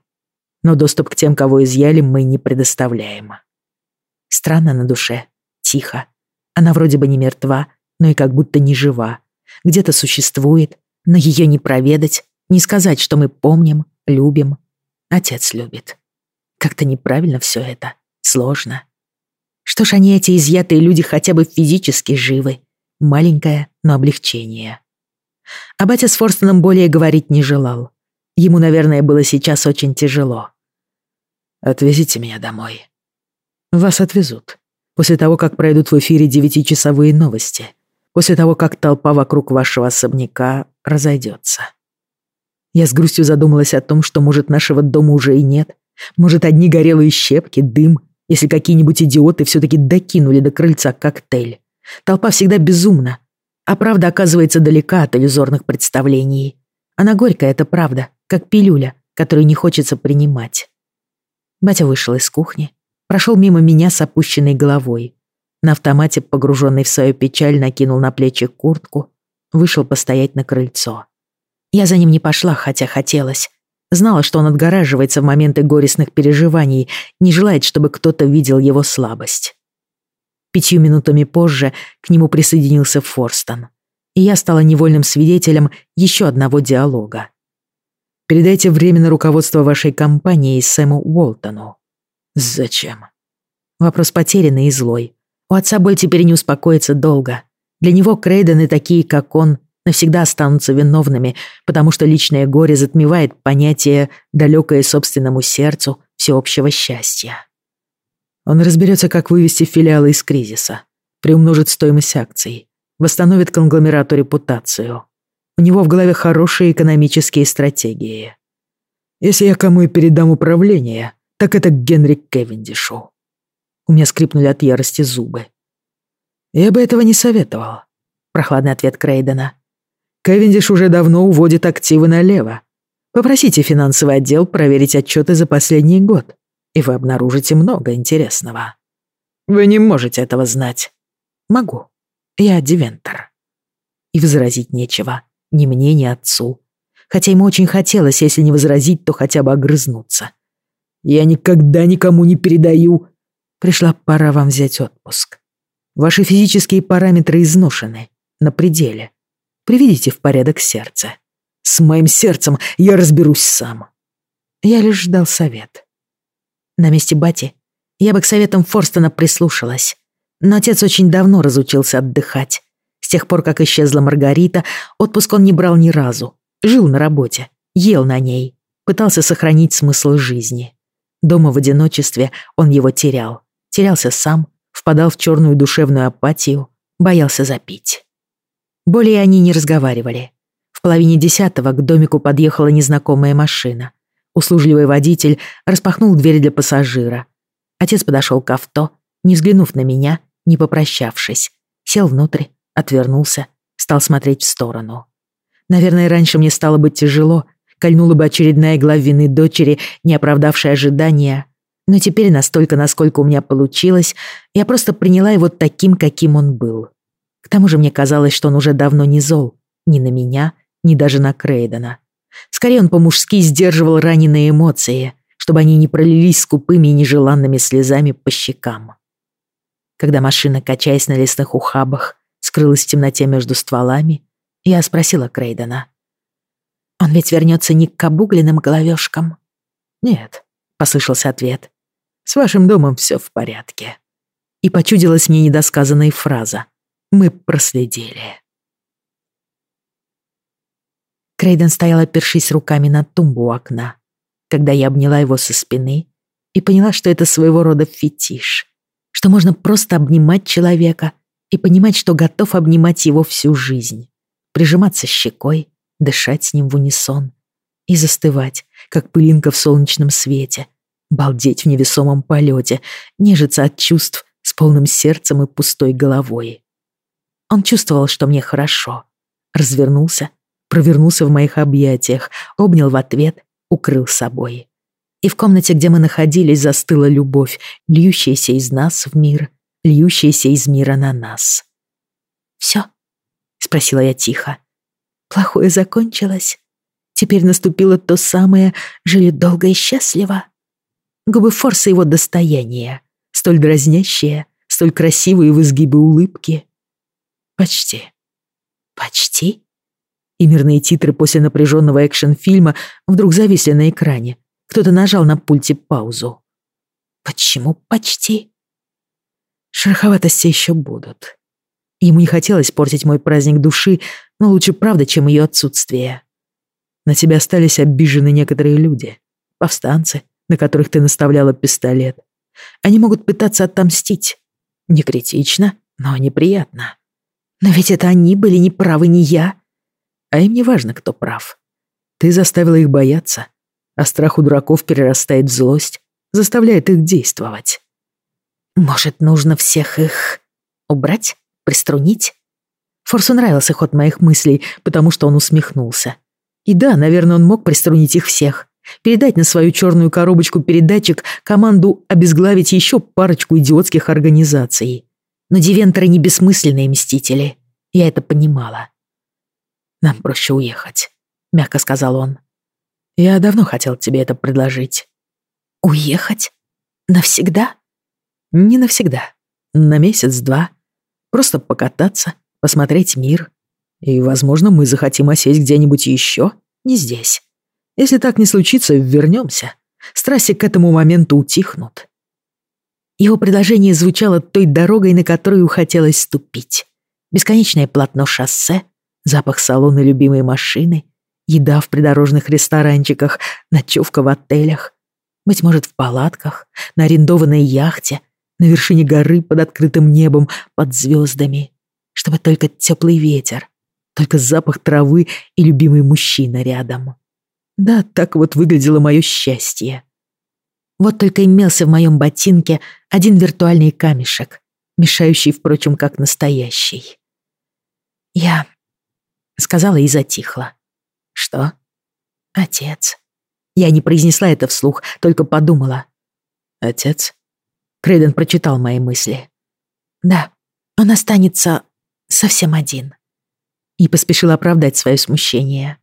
Но доступ к тем, кого изъяли, мы не предоставляем. Странно на душе. Тихо. Она вроде бы не мертва, но и как будто не жива. Где-то существует, но ее не проведать, не сказать, что мы помним, любим. Отец любит. Как-то неправильно все это. Сложно. Что ж они, эти изъятые люди, хотя бы физически живы. Маленькое, но облегчение. А батя с Форстоном более говорить не желал. Ему, наверное, было сейчас очень тяжело. «Отвезите меня домой». «Вас отвезут. После того, как пройдут в эфире девятичасовые новости. После того, как толпа вокруг вашего особняка разойдется». Я с грустью задумалась о том, что, может, нашего дома уже и нет. Может, одни горелые щепки, дым, если какие-нибудь идиоты все-таки докинули до крыльца коктейль. Толпа всегда безумна, а правда оказывается далека от иллюзорных представлений. Она горькая, это правда, как пилюля, которую не хочется принимать. Батя вышел из кухни, прошел мимо меня с опущенной головой. На автомате, погруженный в свою печаль, накинул на плечи куртку, вышел постоять на крыльцо. Я за ним не пошла, хотя хотелось. Знала, что он отгораживается в моменты горестных переживаний, не желает, чтобы кто-то видел его слабость. Пятью минутами позже к нему присоединился Форстон, и я стала невольным свидетелем еще одного диалога. «Передайте время на руководство вашей компании Сэму Уолтону». «Зачем?» Вопрос потерянный и злой. У отца боль теперь не успокоится долго. Для него Крейдены такие, как он, навсегда останутся виновными, потому что личное горе затмевает понятие, далекое собственному сердцу, всеобщего счастья. Он разберется, как вывести филиалы из кризиса, приумножит стоимость акций, восстановит конгломерату репутацию. У него в голове хорошие экономические стратегии. Если я кому и передам управление, так это Генри Кевиндишу. У меня скрипнули от ярости зубы. Я бы этого не советовал. Прохладный ответ Крейдена. Кевиндиш уже давно уводит активы налево. Попросите финансовый отдел проверить отчеты за последний год, и вы обнаружите много интересного. Вы не можете этого знать. Могу. Я дивентор. И возразить нечего. Ни мне, ни отцу. Хотя ему очень хотелось, если не возразить, то хотя бы огрызнуться. Я никогда никому не передаю. Пришла пора вам взять отпуск. Ваши физические параметры изношены, на пределе. Приведите в порядок сердце. С моим сердцем я разберусь сам. Я лишь ждал совет. На месте бати я бы к советам Форстона прислушалась. Но отец очень давно разучился отдыхать. С тех пор, как исчезла Маргарита, отпуск он не брал ни разу. Жил на работе, ел на ней, пытался сохранить смысл жизни. Дома в одиночестве он его терял. Терялся сам, впадал в черную душевную апатию, боялся запить. Более они не разговаривали. В половине десятого к домику подъехала незнакомая машина. Услужливый водитель распахнул дверь для пассажира. Отец подошел к авто, не взглянув на меня, не попрощавшись. Сел внутрь, отвернулся, стал смотреть в сторону. Наверное, раньше мне стало бы тяжело, кольнула бы очередная игла вины дочери, не оправдавшая ожидания. Но теперь настолько, насколько у меня получилось, я просто приняла его таким, каким он был. К тому же мне казалось, что он уже давно не зол. Ни на меня, ни даже на Крейдена. Скорее он по-мужски сдерживал раненые эмоции, чтобы они не пролились скупыми и нежеланными слезами по щекам. Когда машина, качаясь на лесных ухабах, скрылась в темноте между стволами, я спросила Крейдена. «Он ведь вернется не к обугленным головешкам?» «Нет», — послышался ответ. «С вашим домом все в порядке». И почудилась мне недосказанная фраза — мы проследили. Крейден стоял, опершись руками на тумбу у окна, когда я обняла его со спины и поняла, что это своего рода фетиш, что можно просто обнимать человека и понимать, что готов обнимать его всю жизнь, прижиматься щекой, дышать с ним в унисон и застывать, как пылинка в солнечном свете, балдеть в невесомом полете, нежиться от чувств с полным сердцем и пустой головой. Он чувствовал, что мне хорошо. Развернулся, провернулся в моих объятиях, обнял в ответ, укрыл собой. И в комнате, где мы находились, застыла любовь, льющаяся из нас в мир, льющаяся из мира на нас. «Всё?» — спросила я тихо. «Плохое закончилось. Теперь наступило то самое «жили долго и счастливо». Губы Форса его достояние, столь дразнящие, столь красивые в изгибе улыбки. Почти. Почти? И мирные титры после напряженного экшн-фильма вдруг зависли на экране. Кто-то нажал на пульте паузу. Почему почти? Шероховатости еще будут. Ему не хотелось портить мой праздник души, но лучше правда, чем ее отсутствие. На тебя остались обижены некоторые люди. Повстанцы, на которых ты наставляла пистолет. Они могут пытаться отомстить. Не критично, но неприятно. Но ведь это они были не правы, не я. А им не важно, кто прав. Ты заставила их бояться, а страх у дураков перерастает в злость, заставляет их действовать. Может, нужно всех их убрать, приструнить? Форсу нравился ход моих мыслей, потому что он усмехнулся. И да, наверное, он мог приструнить их всех. Передать на свою черную коробочку передатчик команду обезглавить еще парочку идиотских организаций. Но дивенторы не бессмысленные мстители. Я это понимала. «Нам проще уехать», — мягко сказал он. «Я давно хотел тебе это предложить». «Уехать? Навсегда?» «Не навсегда. На месяц-два. Просто покататься, посмотреть мир. И, возможно, мы захотим осесть где-нибудь еще, не здесь. Если так не случится, вернемся. Страсти к этому моменту утихнут. Его предложение звучало той дорогой, на которую хотелось ступить. Бесконечное полотно шоссе, запах салона любимой машины, еда в придорожных ресторанчиках, ночевка в отелях, быть может, в палатках, на арендованной яхте, на вершине горы под открытым небом, под звездами, чтобы только теплый ветер, только запах травы и любимый мужчина рядом. Да, так вот выглядело мое счастье. Вот только имелся в моем ботинке один виртуальный камешек, мешающий, впрочем, как настоящий. «Я...» — сказала и затихла. «Что?» «Отец». Я не произнесла это вслух, только подумала. «Отец?» Крейден прочитал мои мысли. «Да, он останется совсем один». И поспешил оправдать свое смущение.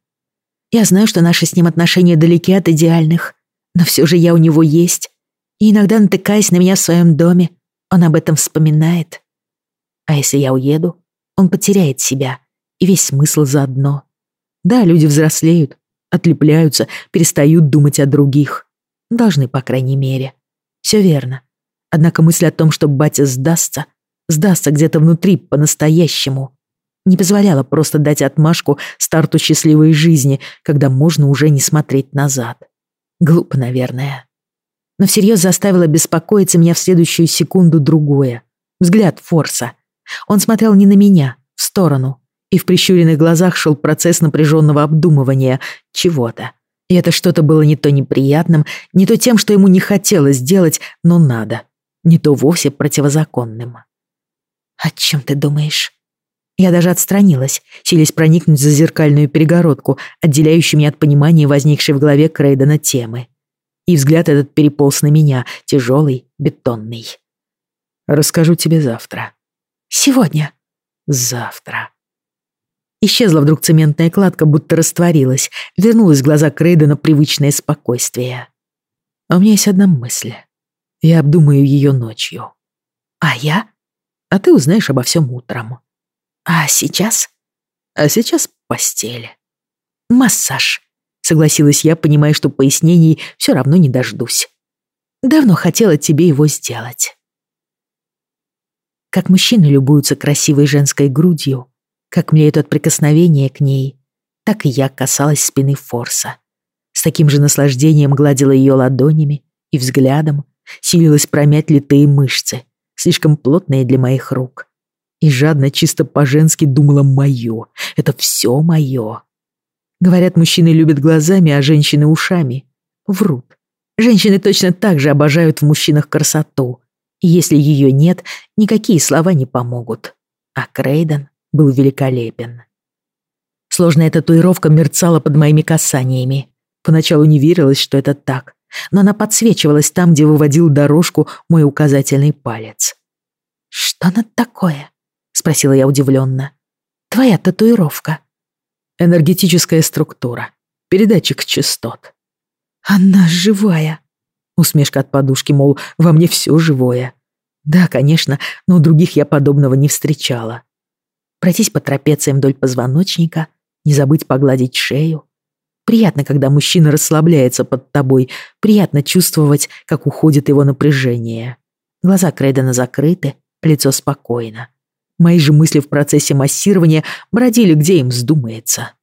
«Я знаю, что наши с ним отношения далеки от идеальных, но все же я у него есть. И иногда, натыкаясь на меня в своем доме, он об этом вспоминает. А если я уеду, он потеряет себя и весь смысл заодно. Да, люди взрослеют, отлепляются, перестают думать о других. Должны, по крайней мере. Все верно. Однако мысль о том, что батя сдастся, сдастся где-то внутри по-настоящему, не позволяла просто дать отмашку старту счастливой жизни, когда можно уже не смотреть назад. Глупо, наверное. Но всерьез заставило беспокоиться меня в следующую секунду другое. Взгляд Форса. Он смотрел не на меня, в сторону. И в прищуренных глазах шел процесс напряженного обдумывания чего-то. И это что-то было не то неприятным, не то тем, что ему не хотелось делать, но надо. Не то вовсе противозаконным. «О чем ты думаешь?» Я даже отстранилась, силясь проникнуть за зеркальную перегородку, отделяющую меня от понимания возникшей в голове Крейдена темы. И взгляд этот переполз на меня, тяжелый, бетонный. «Расскажу тебе завтра». «Сегодня?» «Завтра». Исчезла вдруг цементная кладка, будто растворилась. Вернулась в глаза Крейдена привычное спокойствие. А у меня есть одна мысль. Я обдумаю ее ночью. А я? А ты узнаешь обо всем утром. А сейчас? А сейчас постель. Массаж, согласилась я, понимая, что пояснений все равно не дождусь. Давно хотела тебе его сделать. Как мужчины любуются красивой женской грудью, как млеют от прикосновения к ней, так и я касалась спины Форса. С таким же наслаждением гладила ее ладонями и взглядом, силилась промять литые мышцы, слишком плотные для моих рук и жадно, чисто по-женски думала «моё». Это все моё. Говорят, мужчины любят глазами, а женщины ушами. Врут. Женщины точно так же обожают в мужчинах красоту. И если ее нет, никакие слова не помогут. А Крейден был великолепен. Сложная татуировка мерцала под моими касаниями. Поначалу не верилось, что это так, но она подсвечивалась там, где выводил дорожку мой указательный палец. «Что она такое?» — спросила я удивленно. «Твоя татуировка». «Энергетическая структура. Передатчик частот». «Она живая!» Усмешка от подушки, мол, во мне все живое. Да, конечно, но у других я подобного не встречала. Пройтись по трапециям вдоль позвоночника, не забыть погладить шею. Приятно, когда мужчина расслабляется под тобой, приятно чувствовать, как уходит его напряжение. Глаза Крейдена закрыты, лицо спокойно. Мои же мысли в процессе массирования бродили, где им вздумается.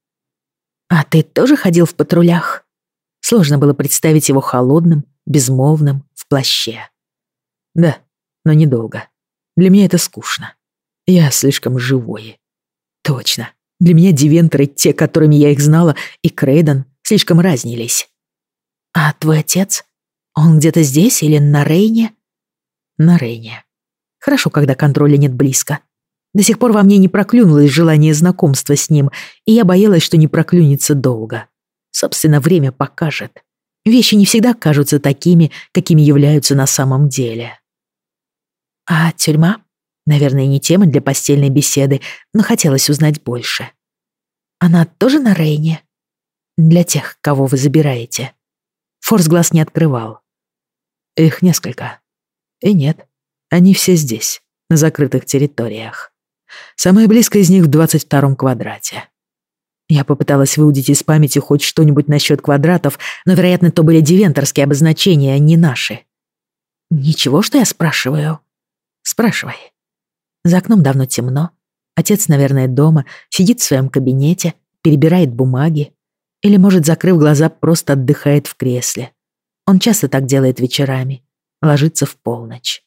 «А ты тоже ходил в патрулях?» Сложно было представить его холодным, безмолвным, в плаще. «Да, но недолго. Для меня это скучно. Я слишком живой». «Точно. Для меня дивентеры, те, которыми я их знала, и Крейден слишком разнились». «А твой отец? Он где-то здесь или на Рейне?» «На Рейне. Хорошо, когда контроля нет близко. До сих пор во мне не проклюнулось желание знакомства с ним, и я боялась, что не проклюнется долго. Собственно, время покажет. Вещи не всегда кажутся такими, какими являются на самом деле. А тюрьма? Наверное, не тема для постельной беседы, но хотелось узнать больше. Она тоже на Рейне? Для тех, кого вы забираете. Форс глаз не открывал. Их несколько. И нет, они все здесь, на закрытых территориях. Самое близкое из них в 22-м квадрате. Я попыталась выудить из памяти хоть что-нибудь насчет квадратов, но, вероятно, то были дивенторские обозначения, а не наши. Ничего, что я спрашиваю? Спрашивай. За окном давно темно. Отец, наверное, дома, сидит в своем кабинете, перебирает бумаги. Или, может, закрыв глаза, просто отдыхает в кресле. Он часто так делает вечерами. Ложится в полночь.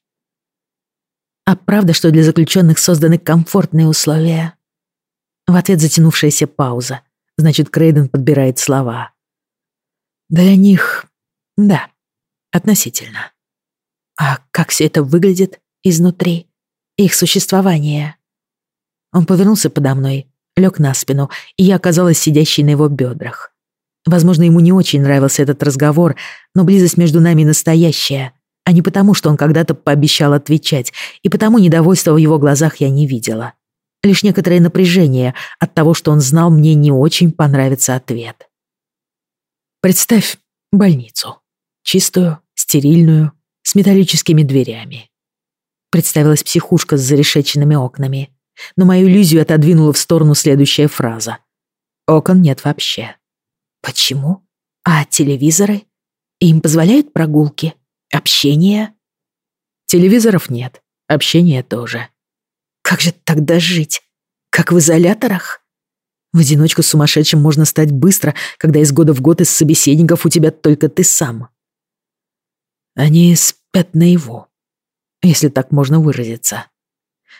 А правда, что для заключенных созданы комфортные условия? В ответ затянувшаяся пауза. Значит, Крейден подбирает слова. Для них... Да, относительно. А как все это выглядит изнутри? Их существование? Он повернулся подо мной, лег на спину, и я оказалась сидящей на его бедрах. Возможно, ему не очень нравился этот разговор, но близость между нами настоящая, а не потому, что он когда-то пообещал отвечать, и потому недовольства в его глазах я не видела. Лишь некоторое напряжение от того, что он знал, мне не очень понравится ответ. Представь больницу. Чистую, стерильную, с металлическими дверями. Представилась психушка с зарешеченными окнами. Но мою иллюзию отодвинула в сторону следующая фраза. Окон нет вообще. Почему? А телевизоры? Им позволяют прогулки? Общение? Телевизоров нет, общения тоже. Как же тогда жить? Как в изоляторах? В одиночку сумасшедшим можно стать быстро, когда из года в год из собеседников у тебя только ты сам. Они спят наяву, если так можно выразиться.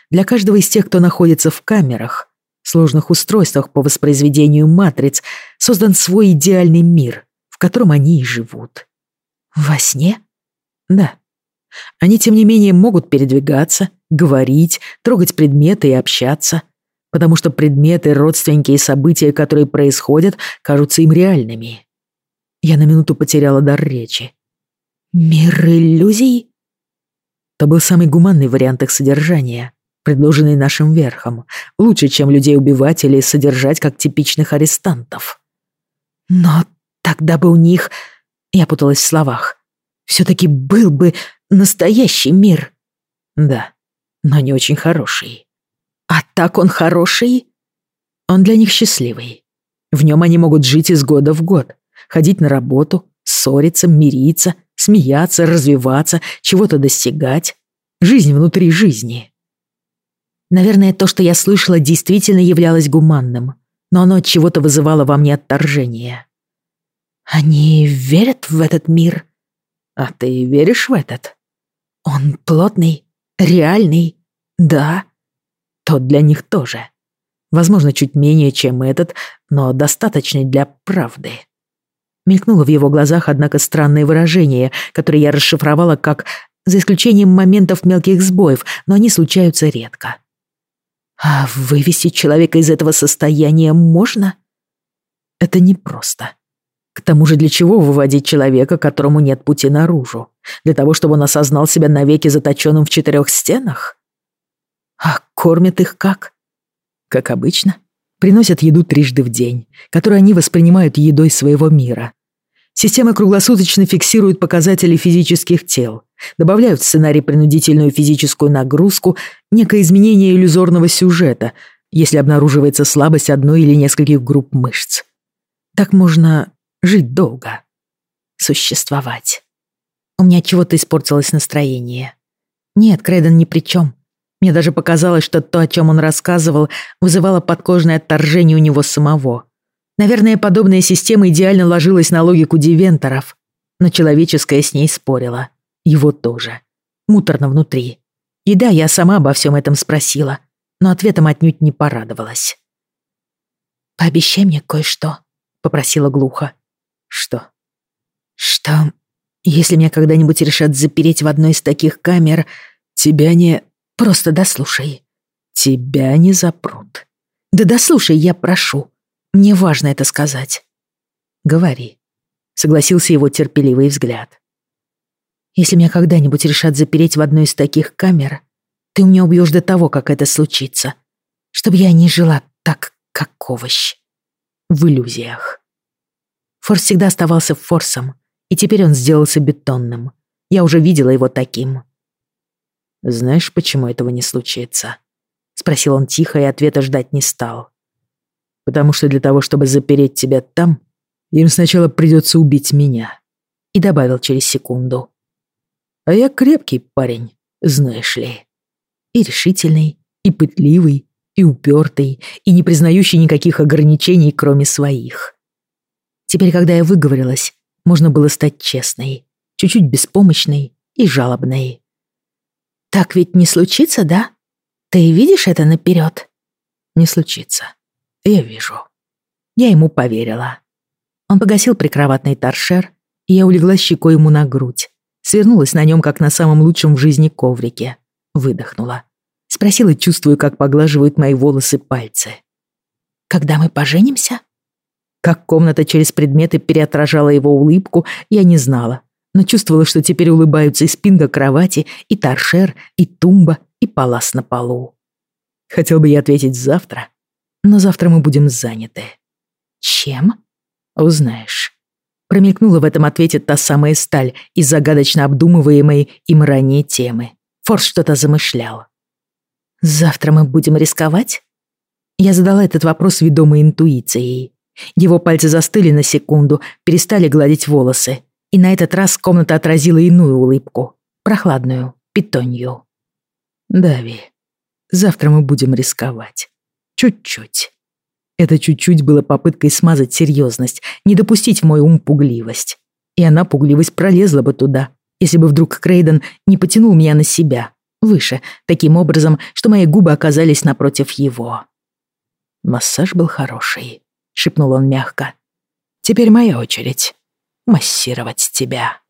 Для каждого из тех, кто находится в камерах, сложных устройствах по воспроизведению матриц, создан свой идеальный мир, в котором они и живут. Во сне? Да. Они, тем не менее, могут передвигаться, говорить, трогать предметы и общаться, потому что предметы, родственники и события, которые происходят, кажутся им реальными. Я на минуту потеряла дар речи. «Мир иллюзий?» То был самый гуманный вариант их содержания, предложенный нашим верхом, лучше, чем людей убивать или содержать как типичных арестантов. «Но тогда бы у них...» Я путалась в словах все-таки был бы настоящий мир. Да, но не очень хороший. А так он хороший? Он для них счастливый. В нем они могут жить из года в год, ходить на работу, ссориться, мириться, смеяться, развиваться, чего-то достигать. Жизнь внутри жизни. Наверное, то, что я слышала, действительно являлось гуманным, но оно от чего-то вызывало во мне отторжение. Они верят в этот мир? А ты веришь в этот? Он плотный, реальный, да. Тот для них тоже. Возможно, чуть менее, чем этот, но достаточный для правды. Мелькнуло в его глазах, однако, странное выражение, которое я расшифровала как «за исключением моментов мелких сбоев, но они случаются редко». «А вывести человека из этого состояния можно?» «Это непросто. К тому же для чего выводить человека, которому нет пути наружу? Для того, чтобы он осознал себя навеки заточенным в четырех стенах? А кормят их как? Как обычно, приносят еду трижды в день, которую они воспринимают едой своего мира. Система круглосуточно фиксирует показатели физических тел, добавляют в сценарий принудительную физическую нагрузку, некое изменение иллюзорного сюжета, если обнаруживается слабость одной или нескольких групп мышц. Так можно жить долго, существовать. У меня чего-то испортилось настроение. Нет, Крейден ни при чем. Мне даже показалось, что то, о чем он рассказывал, вызывало подкожное отторжение у него самого. Наверное, подобная система идеально ложилась на логику дивенторов, но человеческое с ней спорило. Его тоже. Муторно внутри. И да, я сама обо всем этом спросила, но ответом отнюдь не порадовалась. «Пообещай мне кое-что», — попросила глухо. «Что?» «Что, если меня когда-нибудь решат запереть в одной из таких камер, тебя не...» «Просто дослушай». «Тебя не запрут». «Да дослушай, я прошу. Мне важно это сказать». «Говори», — согласился его терпеливый взгляд. «Если меня когда-нибудь решат запереть в одной из таких камер, ты меня убьешь до того, как это случится, чтобы я не жила так, как овощ. В иллюзиях». Форс всегда оставался форсом, и теперь он сделался бетонным. Я уже видела его таким. «Знаешь, почему этого не случится?» — спросил он тихо, и ответа ждать не стал. «Потому что для того, чтобы запереть тебя там, им сначала придется убить меня». И добавил через секунду. «А я крепкий парень, знаешь ли. И решительный, и пытливый, и упертый, и не признающий никаких ограничений, кроме своих. Теперь, когда я выговорилась, можно было стать честной, чуть-чуть беспомощной и жалобной. «Так ведь не случится, да? Ты видишь это наперед?» «Не случится. Я вижу». Я ему поверила. Он погасил прикроватный торшер, и я улегла щекой ему на грудь. Свернулась на нем, как на самом лучшем в жизни коврике. Выдохнула. Спросила, чувствую, как поглаживают мои волосы пальцы. «Когда мы поженимся?» Как комната через предметы переотражала его улыбку, я не знала, но чувствовала, что теперь улыбаются и спинка кровати, и торшер, и тумба, и палас на полу. Хотел бы я ответить завтра, но завтра мы будем заняты. Чем? Узнаешь. Промелькнула в этом ответе та самая сталь из загадочно обдумываемой им ранее темы. Форс что-то замышлял. «Завтра мы будем рисковать?» Я задала этот вопрос ведомой интуицией. Его пальцы застыли на секунду, перестали гладить волосы. И на этот раз комната отразила иную улыбку. Прохладную, питонью. «Дави, завтра мы будем рисковать. Чуть-чуть». Это чуть-чуть было попыткой смазать серьезность, не допустить в мой ум пугливость. И она, пугливость, пролезла бы туда, если бы вдруг Крейден не потянул меня на себя, выше, таким образом, что мои губы оказались напротив его. Массаж был хороший шепнул он мягко. «Теперь моя очередь массировать тебя».